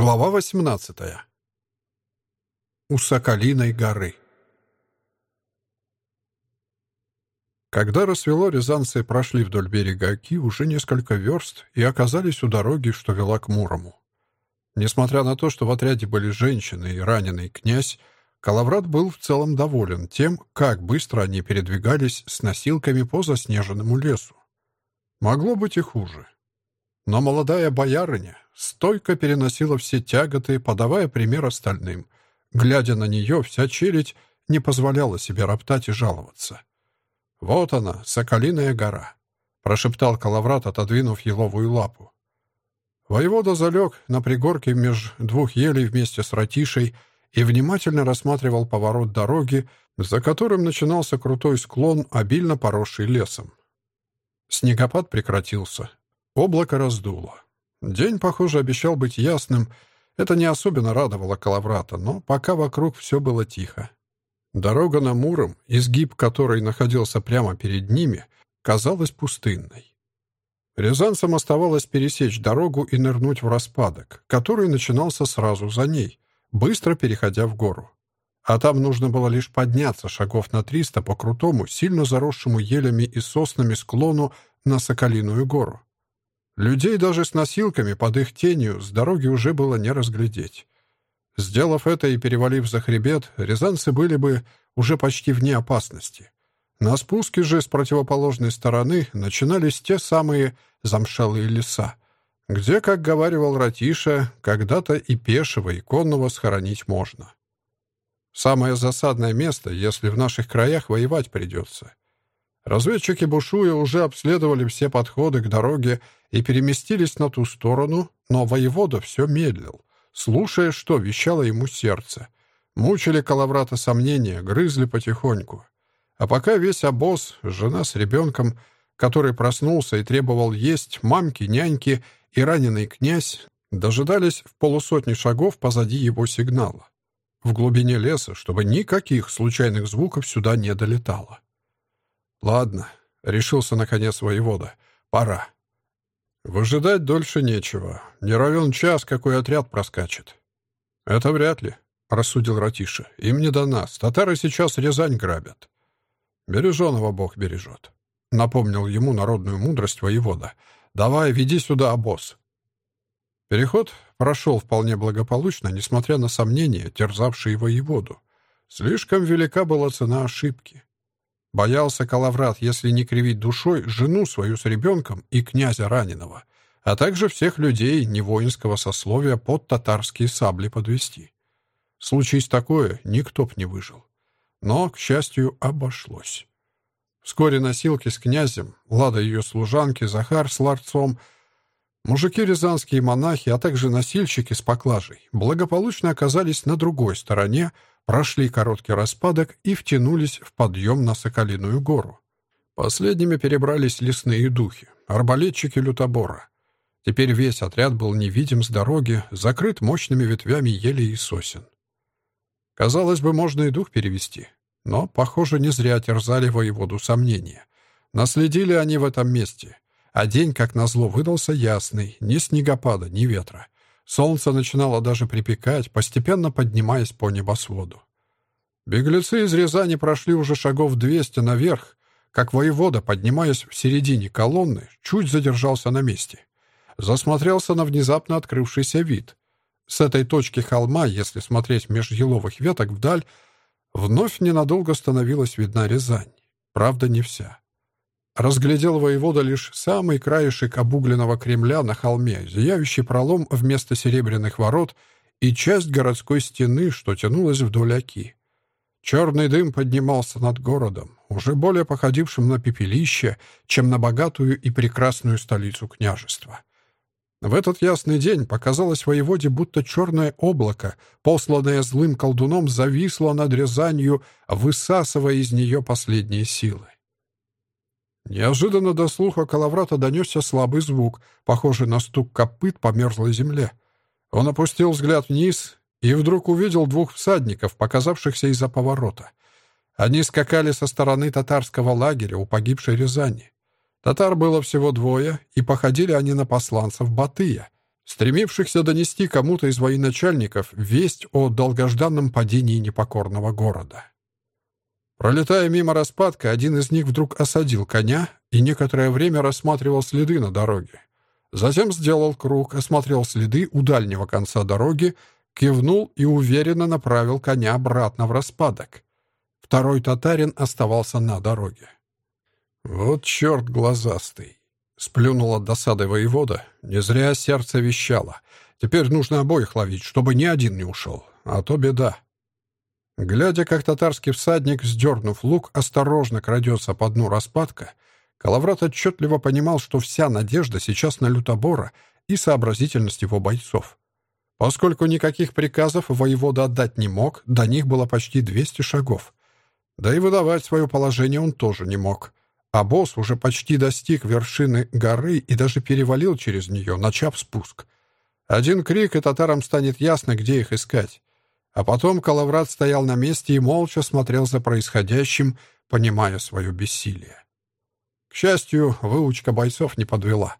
Глава 18. У Соколиной горы. Когда рассвело, рязанцы прошли вдоль берега Оки уже несколько верст и оказались у дороги, что вела к Мурому. Несмотря на то, что в отряде были женщины и раненый князь, Калаврат был в целом доволен тем, как быстро они передвигались с носилками по заснеженному лесу. Могло быть и хуже. Но молодая боярыня стойко переносила все тяготы, подавая пример остальным. Глядя на нее, вся челядь не позволяла себе роптать и жаловаться. «Вот она, Соколиная гора», — прошептал Калаврат, отодвинув еловую лапу. Воевода залег на пригорке меж двух елей вместе с Ратишей и внимательно рассматривал поворот дороги, за которым начинался крутой склон, обильно поросший лесом. Снегопад прекратился, Облако раздуло. День, похоже, обещал быть ясным. Это не особенно радовало Калаврата, но пока вокруг все было тихо. Дорога на Муром, изгиб которой находился прямо перед ними, казалась пустынной. Рязанцам оставалось пересечь дорогу и нырнуть в распадок, который начинался сразу за ней, быстро переходя в гору. А там нужно было лишь подняться шагов на триста по крутому, сильно заросшему елями и соснами склону на Соколиную гору. Людей даже с носилками под их тенью с дороги уже было не разглядеть. Сделав это и перевалив за хребет, рязанцы были бы уже почти вне опасности. На спуске же с противоположной стороны начинались те самые замшелые леса, где, как говаривал Ратиша, когда-то и пешего, и конного схоронить можно. Самое засадное место, если в наших краях воевать придется. Разведчики Бушуя уже обследовали все подходы к дороге и переместились на ту сторону, но воевода все медлил, слушая, что вещало ему сердце. Мучили Калаврата сомнения, грызли потихоньку. А пока весь обоз, жена с ребенком, который проснулся и требовал есть, мамки, няньки и раненый князь, дожидались в полусотни шагов позади его сигнала. В глубине леса, чтобы никаких случайных звуков сюда не долетало. «Ладно», — решился наконец воевода, — «пора». Выжидать дольше нечего. Не равен час, какой отряд проскачет. Это вряд ли, — рассудил Ратиша. Им не до нас. Татары сейчас Рязань грабят. Береженого Бог бережет. Напомнил ему народную мудрость воевода. Давай, веди сюда обоз. Переход прошел вполне благополучно, несмотря на сомнения, терзавшие воеводу. Слишком велика была цена ошибки. Боялся Калаврат, если не кривить душой, жену свою с ребенком и князя раненого, а также всех людей невоинского сословия под татарские сабли подвести. Случись такое, никто б не выжил. Но, к счастью, обошлось. Вскоре носилки с князем, Лада ее служанки, Захар с ларцом, мужики рязанские монахи, а также носильщики с поклажей благополучно оказались на другой стороне, прошли короткий распадок и втянулись в подъем на Соколиную гору. Последними перебрались лесные духи, арбалетчики лютобора. Теперь весь отряд был невидим с дороги, закрыт мощными ветвями ели и сосен. Казалось бы, можно и дух перевести, но, похоже, не зря терзали воеводу сомнения. Наследили они в этом месте, а день, как назло, выдался ясный, ни снегопада, ни ветра — Солнце начинало даже припекать, постепенно поднимаясь по небосводу. Беглецы из Рязани прошли уже шагов двести наверх, как воевода, поднимаясь в середине колонны, чуть задержался на месте. Засмотрелся на внезапно открывшийся вид. С этой точки холма, если смотреть меж еловых веток вдаль, вновь ненадолго становилась видна Рязань. Правда, не вся. Разглядел воевода лишь самый краешек обугленного Кремля на холме, зияющий пролом вместо серебряных ворот и часть городской стены, что тянулась вдоль оки. Черный дым поднимался над городом, уже более походившим на пепелище, чем на богатую и прекрасную столицу княжества. В этот ясный день показалось воеводе, будто черное облако, посланное злым колдуном, зависло над Рязанью, высасывая из нее последние силы. Неожиданно до слуха Калаврата донесся слабый звук, похожий на стук копыт по мерзлой земле. Он опустил взгляд вниз и вдруг увидел двух всадников, показавшихся из-за поворота. Они скакали со стороны татарского лагеря у погибшей Рязани. Татар было всего двое, и походили они на посланцев Батыя. стремившихся донести кому-то из военачальников весть о долгожданном падении непокорного города. Пролетая мимо распадка, один из них вдруг осадил коня и некоторое время рассматривал следы на дороге. Затем сделал круг, осмотрел следы у дальнего конца дороги, кивнул и уверенно направил коня обратно в распадок. Второй татарин оставался на дороге. «Вот черт глазастый!» — сплюнул от досады воевода. «Не зря сердце вещало. Теперь нужно обоих ловить, чтобы ни один не ушел. А то беда». Глядя, как татарский всадник, сдернув лук, осторожно крадется по дну распадка, Калаврат отчетливо понимал, что вся надежда сейчас на лютобора и сообразительность его бойцов. Поскольку никаких приказов воевода отдать не мог, до них было почти 200 шагов. Да и выдавать свое положение он тоже не мог. А босс уже почти достиг вершины горы и даже перевалил через нее, начав спуск. Один крик, и татарам станет ясно, где их искать. А потом Калаврат стоял на месте и молча смотрел за происходящим, понимая свое бессилие. К счастью, выучка бойцов не подвела.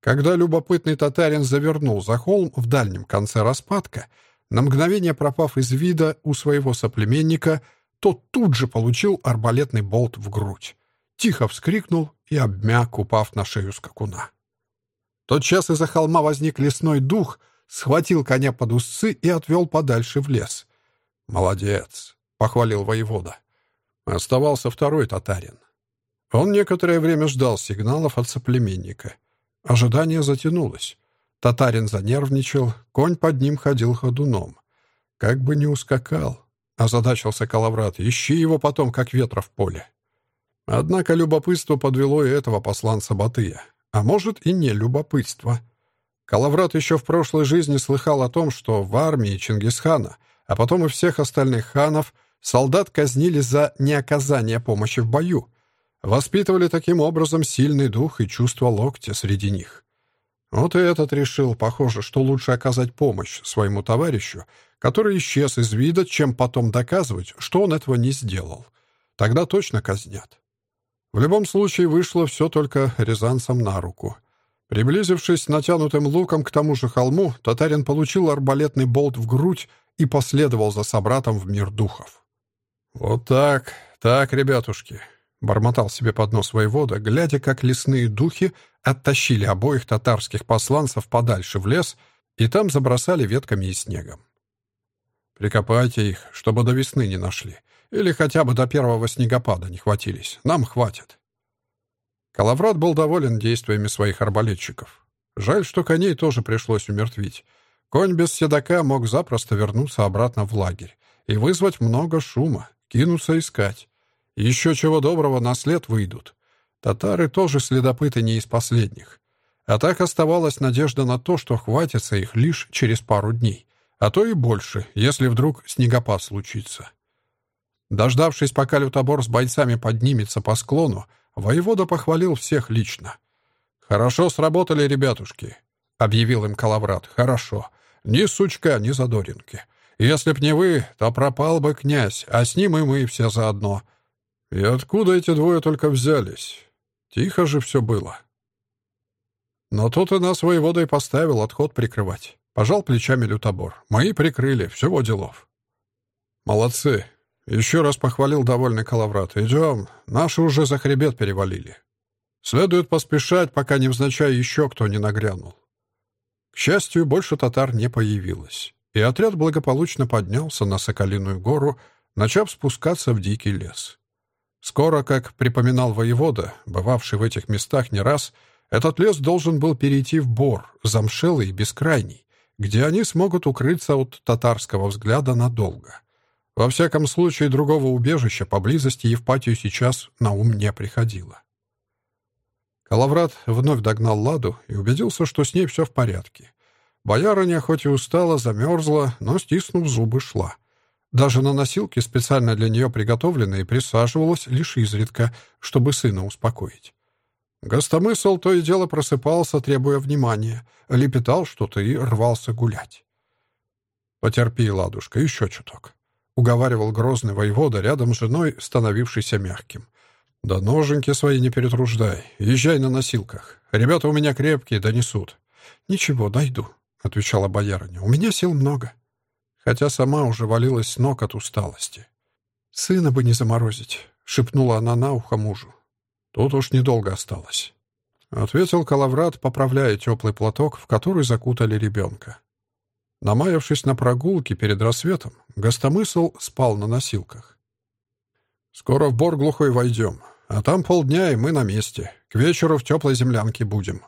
Когда любопытный татарин завернул за холм в дальнем конце распадка, на мгновение пропав из вида у своего соплеменника, тот тут же получил арбалетный болт в грудь. Тихо вскрикнул и обмяк, упав на шею скакуна. Тотчас из-за холма возник лесной дух — схватил коня под узцы и отвел подальше в лес. «Молодец!» — похвалил воевода. Оставался второй татарин. Он некоторое время ждал сигналов от соплеменника. Ожидание затянулось. Татарин занервничал, конь под ним ходил ходуном. Как бы не ускакал, озадачился Калаврат, ищи его потом, как ветра в поле. Однако любопытство подвело и этого посланца Батыя. А может, и не любопытство — Калаврат еще в прошлой жизни слыхал о том, что в армии Чингисхана, а потом и всех остальных ханов, солдат казнили за неоказание помощи в бою. Воспитывали таким образом сильный дух и чувство локтя среди них. Вот и этот решил, похоже, что лучше оказать помощь своему товарищу, который исчез из вида, чем потом доказывать, что он этого не сделал. Тогда точно казнят. В любом случае вышло все только рязанцам на руку — Приблизившись натянутым луком к тому же холму, татарин получил арбалетный болт в грудь и последовал за собратом в мир духов. «Вот так, так, ребятушки», — бормотал себе под нос воевода, глядя, как лесные духи оттащили обоих татарских посланцев подальше в лес и там забросали ветками и снегом. «Прикопайте их, чтобы до весны не нашли, или хотя бы до первого снегопада не хватились. Нам хватит». Калаврат был доволен действиями своих арбалетчиков. Жаль, что коней тоже пришлось умертвить. Конь без седока мог запросто вернуться обратно в лагерь и вызвать много шума, кинуться искать. Еще чего доброго на след выйдут. Татары тоже следопыты не из последних. А так оставалась надежда на то, что хватится их лишь через пару дней, а то и больше, если вдруг снегопад случится. Дождавшись, пока лютобор с бойцами поднимется по склону, Воевода похвалил всех лично. «Хорошо сработали, ребятушки», — объявил им Калаврат. «Хорошо. Ни сучка, ни задоринки. Если б не вы, то пропал бы князь, а с ним и мы все заодно. И откуда эти двое только взялись? Тихо же все было». Но тут и нас воевода и поставил отход прикрывать. Пожал плечами лютобор. Мои прикрыли, всего делов. «Молодцы. Еще раз похвалил довольный Калаврат. «Идем, наши уже за хребет перевалили. Следует поспешать, пока невзначай еще кто не нагрянул». К счастью, больше татар не появилось, и отряд благополучно поднялся на Соколиную гору, начав спускаться в дикий лес. Скоро, как припоминал воевода, бывавший в этих местах не раз, этот лес должен был перейти в бор, замшелый и бескрайний, где они смогут укрыться от татарского взгляда надолго — во всяком случае, другого убежища поблизости Евпатию сейчас на ум не приходило. Калаврат вновь догнал Ладу и убедился, что с ней все в порядке. Боярыня хоть и устала, замерзла, но, стиснув зубы, шла. Даже на носилке, специально для нее приготовленные, присаживалась лишь изредка, чтобы сына успокоить. Гостомысл то и дело просыпался, требуя внимания, лепетал что-то и рвался гулять. «Потерпи, ладушка, еще чуток», — уговаривал грозный воевода рядом с женой, становившийся мягким. «Да ноженьки свои не перетруждай. Езжай на носилках. Ребята у меня крепкие, донесут». «Ничего, дойду», —— отвечала боярыня. «У меня сил много». Хотя сама уже валилась с ног от усталости. «Сына бы не заморозить», — шепнула она на ухо мужу. «Тут уж недолго осталось», — ответил Калаврат, поправляя теплый платок, в который закутали ребенка. Намаявшись на прогулке перед рассветом, гостомысл спал на носилках. «Скоро в бор глухой войдем, а там полдня, и мы на месте. К вечеру в теплой землянке будем»,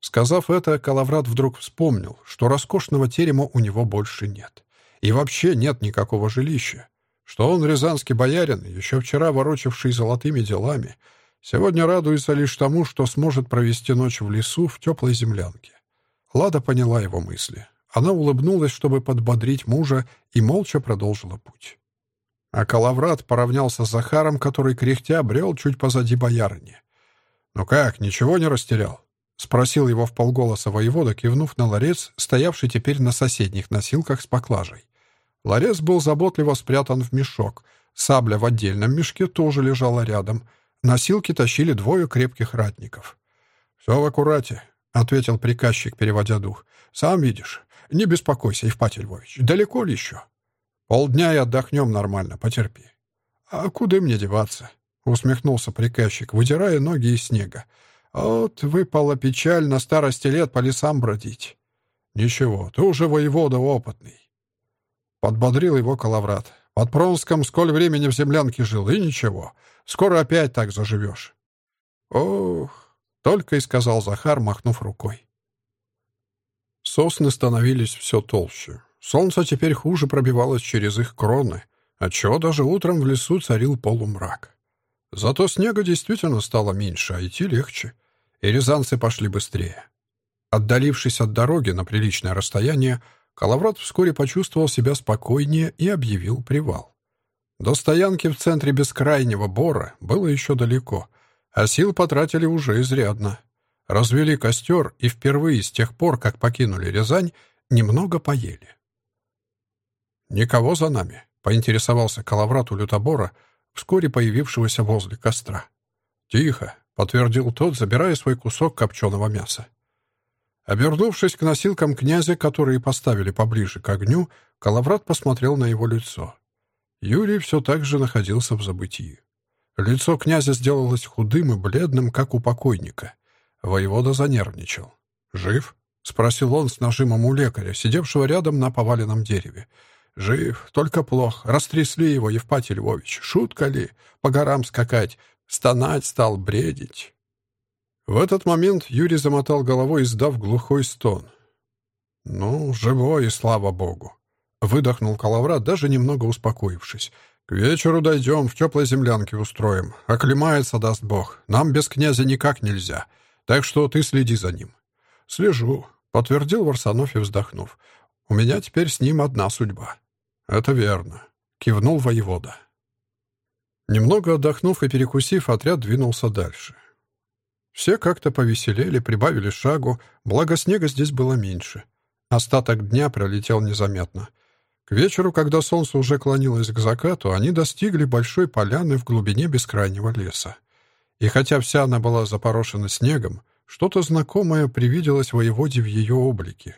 Сказав это, Калаврат вдруг вспомнил, что роскошного терема у него больше нет. И вообще нет никакого жилища. Что он, рязанский боярин, еще вчера ворочавший золотыми делами, сегодня радуется лишь тому, что сможет провести ночь в лесу в теплой землянке. Лада поняла его мысли. Она улыбнулась, чтобы подбодрить мужа, и молча продолжила путь. А Калаврат поравнялся с Захаром, который, кряхтя, брел чуть позади боярыни. «Ну как, ничего не растерял?» — спросил его в полголоса воевода, кивнув на ларец, стоявший теперь на соседних носилках с поклажей. Ларец был заботливо спрятан в мешок. Сабля в отдельном мешке тоже лежала рядом. Носилки тащили двое крепких ратников. «Все в аккурате», — ответил приказчик, переводя дух. «Сам видишь. Не беспокойся, Евпатий Львович. Далеко ли еще?» «Полдня и отдохнем нормально, потерпи». «А куда мне деваться?» — усмехнулся приказчик, выдирая ноги из снега. Вот выпала печаль на старости лет по лесам бродить. Ничего, ты уже воевода опытный. Подбодрил его Калаврат. Под Пронском сколь времени в землянке жил, и ничего. Скоро опять так заживешь. Ох, только и сказал Захар, махнув рукой. Сосны становились все толще. Солнце теперь хуже пробивалось через их кроны, отчего даже утром в лесу царил полумрак. Зато снега действительно стало меньше, а идти легче и рязанцы пошли быстрее. Отдалившись от дороги на приличное расстояние, Калаврат вскоре почувствовал себя спокойнее и объявил привал. До стоянки в центре бескрайнего бора было еще далеко, а сил потратили уже изрядно. Развели костер и впервые с тех пор, как покинули Рязань, немного поели. «Никого за нами?» — поинтересовался Калаврат у лютобора, вскоре появившегося возле костра. «Тихо, подтвердил тот, забирая свой кусок копченого мяса. Обернувшись к носилкам князя, которые поставили поближе к огню, Калаврат посмотрел на его лицо. Юрий все так же находился в забытии. Лицо князя сделалось худым и бледным, как у покойника. Воевода занервничал. «Жив?» — спросил он с нажимом у лекаря, сидевшего рядом на поваленном дереве. «Жив, только плохо. Растрясли его, Евпатий Львович. Шутка ли? По горам скакать. Стонать стал, бредить. В этот момент Юрий замотал головой, издав глухой стон. «Ну, живой, и слава богу!» Выдохнул Калаврат, даже немного успокоившись. «К вечеру дойдем, в теплой землянке устроим. Оклемается, даст бог. Нам без князя никак нельзя. Так что ты следи за ним». «Слежу», — подтвердил Варсанов и вздохнув. «У меня теперь с ним одна судьба». «Это верно», — кивнул воевода. Немного отдохнув и перекусив, отряд двинулся дальше. Все как-то повеселели, прибавили шагу, благо снега здесь было меньше. Остаток дня пролетел незаметно. К вечеру, когда солнце уже клонилось к закату, они достигли большой поляны в глубине бескрайнего леса. И хотя вся она была запорошена снегом, что-то знакомое привиделось воеводе в ее облике.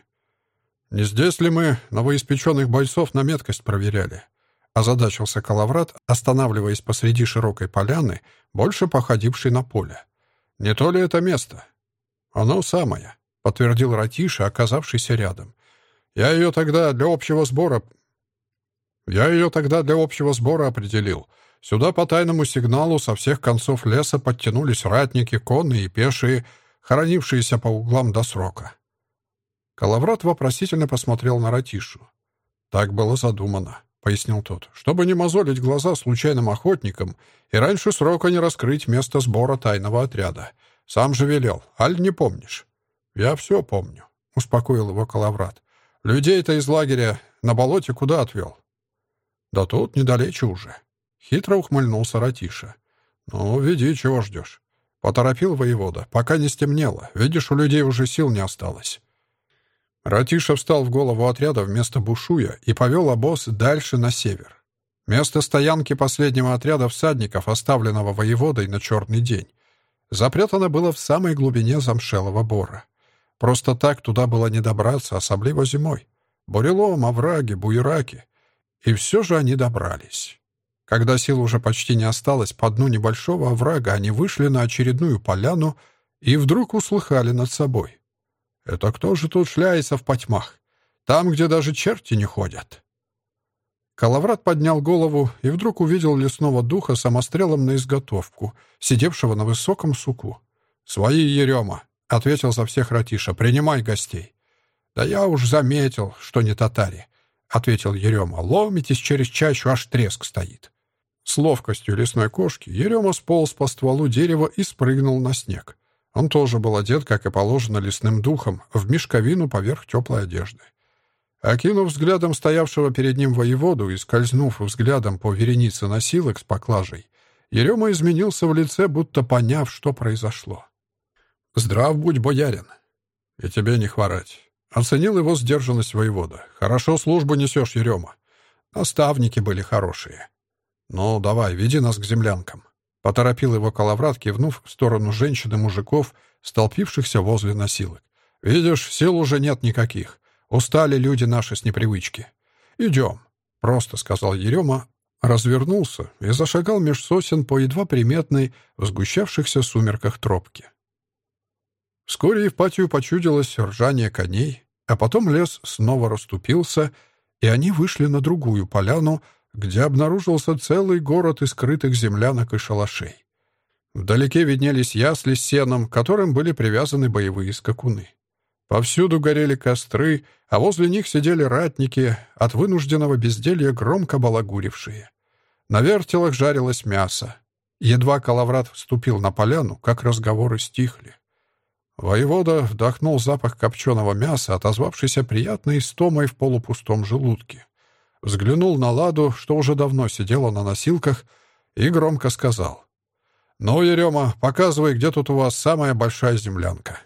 «Не здесь ли мы новоиспеченных бойцов на меткость проверяли?» Озадачился Калаврат, останавливаясь посреди широкой поляны, больше походившей на поле. «Не то ли это место?» «Оно самое», — подтвердил Ратиша, оказавшийся рядом. «Я ее тогда для общего сбора...» «Я ее тогда для общего сбора определил. Сюда по тайному сигналу со всех концов леса подтянулись ратники, конные и пешие, хоронившиеся по углам до срока». Калаврат вопросительно посмотрел на Ратишу. «Так было задумано», — пояснил тот, «чтобы не мозолить глаза случайным охотникам и раньше срока не раскрыть место сбора тайного отряда. Сам же велел, аль не помнишь?» «Я все помню», — успокоил его Калаврат. «Людей-то из лагеря на болоте куда отвел?» «Да тут недалече уже», — хитро ухмыльнулся Ратиша. «Ну, веди, чего ждешь?» Поторопил воевода, пока не стемнело. Видишь, у людей уже сил не осталось. Ратиша встал в голову отряда вместо Бушуя и повел обоз дальше на север. Место стоянки последнего отряда всадников, оставленного воеводой на черный день, запрятано было в самой глубине замшелого бора. Просто так туда было не добраться, особливо зимой. Бурелом, овраги, буераки. И все же они добрались. Когда сил уже почти не осталось, по дну небольшого оврага они вышли на очередную поляну и вдруг услыхали над собой. «Это кто же тут шляется в потьмах? Там, где даже черти не ходят». Калаврат поднял голову и вдруг увидел лесного духа самострелом на изготовку, сидевшего на высоком суку. «Свои, Ерема!» — ответил за всех Ратиша. «Принимай гостей». «Да я уж заметил, что не татари», — ответил Ерема. «Ломитесь через чащу, аж треск стоит». С ловкостью лесной кошки Ерема сполз по стволу дерева и спрыгнул на снег. Он тоже был одет, как и положено лесным духом, в мешковину поверх теплой одежды. Окинув взглядом стоявшего перед ним воеводу и скользнув взглядом по веренице носилок с поклажей, Ерема изменился в лице, будто поняв, что произошло. «Здрав будь, боярин!» «И тебе не хворать!» Оценил его сдержанность воевода. «Хорошо службу несешь, Ерема. Наставники были хорошие. Ну, давай, веди нас к землянкам». Поторопил его Калаврат, кивнув в сторону женщин и мужиков, столпившихся возле носилок. «Видишь, сил уже нет никаких. Устали люди наши с непривычки. Идем», — просто сказал Ерема, развернулся и зашагал меж сосен по едва приметной в сгущавшихся сумерках тропке. Вскоре Евпатию почудилось ржание коней, а потом лес снова расступился, и они вышли на другую поляну, где обнаружился целый город из скрытых землянок и шалашей. Вдалеке виднелись ясли с сеном, которым были привязаны боевые скакуны. Повсюду горели костры, а возле них сидели ратники, от вынужденного безделья громко балагурившие. На вертелах жарилось мясо. Едва Калаврат вступил на поляну, как разговоры стихли. Воевода вдохнул запах копченого мяса, отозвавшийся приятной истомой в полупустом желудке. Взглянул на Ладу, что уже давно сидела на носилках, и громко сказал. «Ну, Ерема, показывай, где тут у вас самая большая землянка».